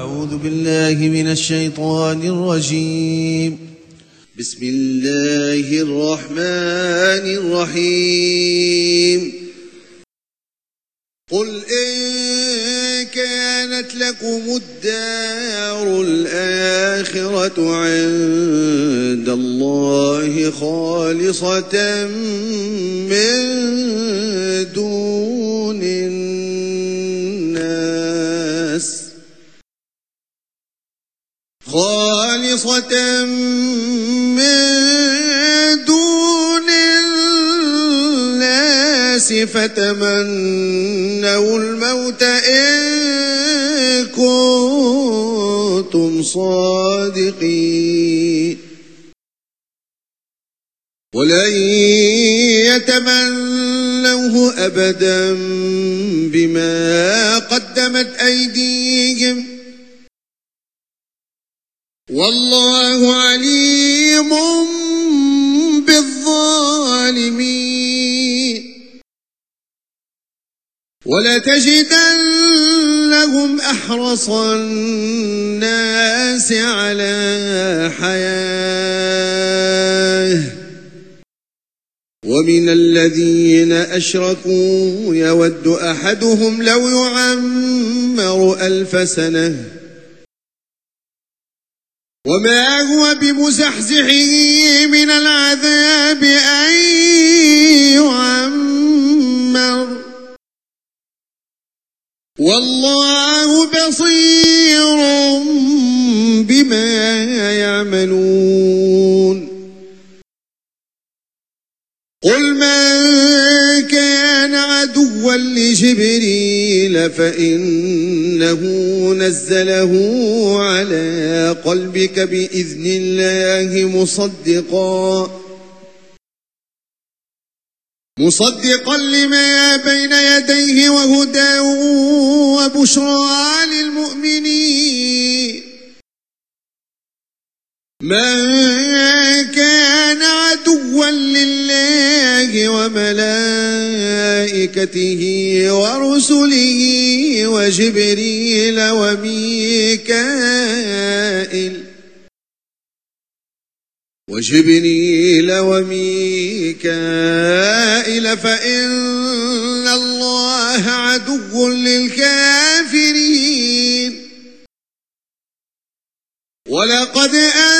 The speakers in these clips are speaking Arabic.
أعوذ بالله من الشيطان الرجيم. بسم الله الرحمن الرحيم. قل إن كانت لكم الدار الآخرة عند الله خالصة من دون الناس خالصة من دون الناس فتمنوا الموت إن كنتم صادقين. ولن يتمنوه أبدا بما قدمت أيديهم والله عليم بالظالمين. ولتجدنهم أحرص الناس على حياة. ومن الذين أشركوا يود أحدهم لو يعمر ألف سنة. وما هو بمزحزحه من العذاب أن يعمر. والله بصير بما يعملون. قل من كان عدوا لجبريل فإنه نزله على قلبك بإذن الله مصدقا. مصدقا لما بين يديه وهدى وبشرى للمؤمنين. من كان عدوا لله وملائكته ورسله وجبريل وميكائيل وجبريل وميكائيل فإن الله عدو للكافرين. ولقد أنزلنا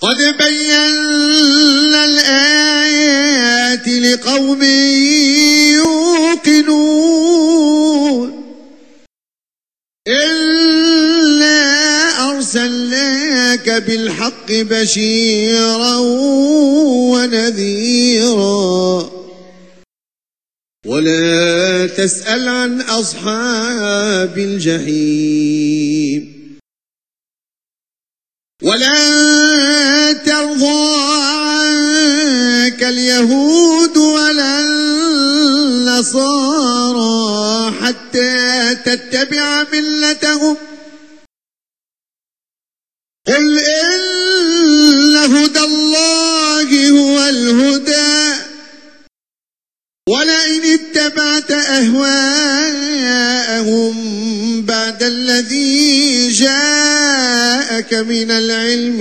قد بينا الآيات لقوم يوقنون. إلا أرسلناك بالحق بشيرا ونذيرا. ولا تسأل عن أصحاب الجحيم. ولا اليهود ولا النصارى حتى تتبع ملتهم. قل إن هدى الله هو الهدى. ولئن اتبعت أهواءهم بعد الذي جاءك من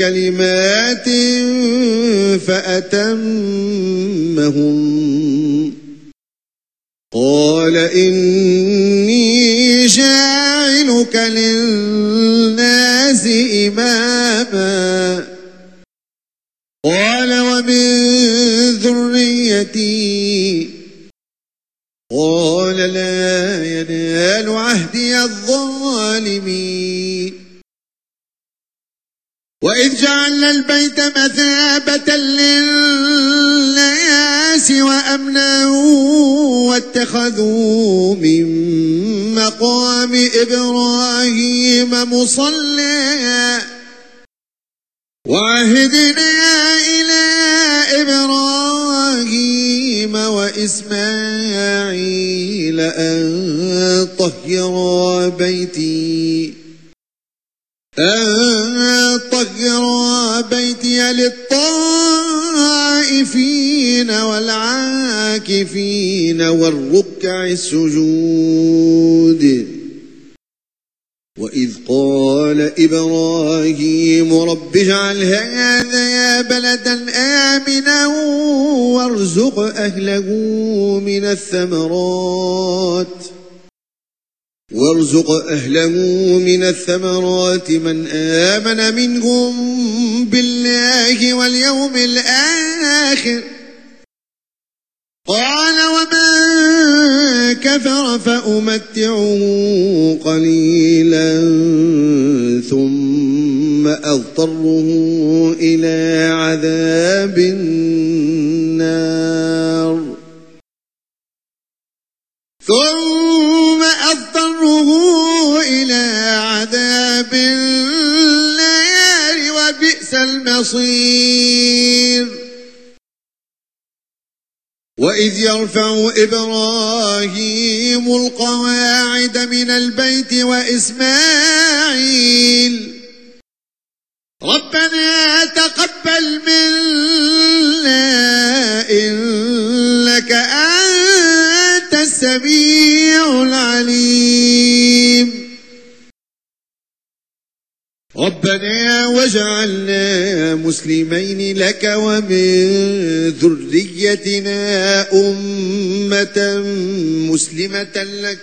بكلمات فأتمهم. قال إني جاعلك للناس إماما. قال ومن ذريتي. قال لا ينال عهدي البيت مثابة للناس وأمنا واتخذوا من مقام إبراهيم مصلى. وعهدنا إلى إبراهيم وإسماعيل أن طهر بيتي. أن بيتي للطائفين والعاكفين والركع السجود. وإذ قال إبراهيم رب اجعل هذا بلدا آمنا وارزق أهله من الثمرات. وارزق أهله من الثمرات من آمن منهم بالله واليوم الآخر. قال ومن كفر فأمتعه قليلا ثم أضطره يرفع إبراهيم القواعد من البيت وإسماعيل. ربنا تقبل منا إنك أنت السميع العليم. ربنا واجعلنا مسلمين لك ومن ذريتنا مسلمة لك.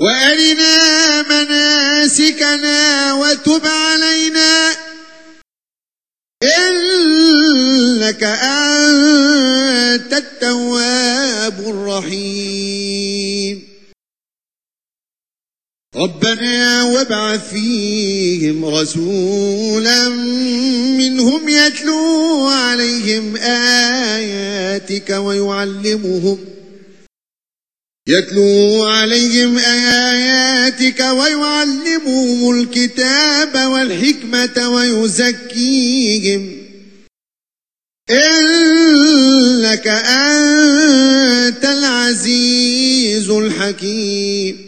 وأرنا مناسكنا وتب علينا. إنك أنت التواب الرحيم. ربنا وابعث فيهم رسولا منهم يتلو عليهم آياتك ويعلمهم يتلو عليهم آياتك ويعلمهم الكتاب والحكمة ويزكيهم إنك أنت العزيز الحكيم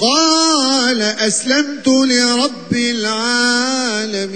قال أسلمت لرب العالمين.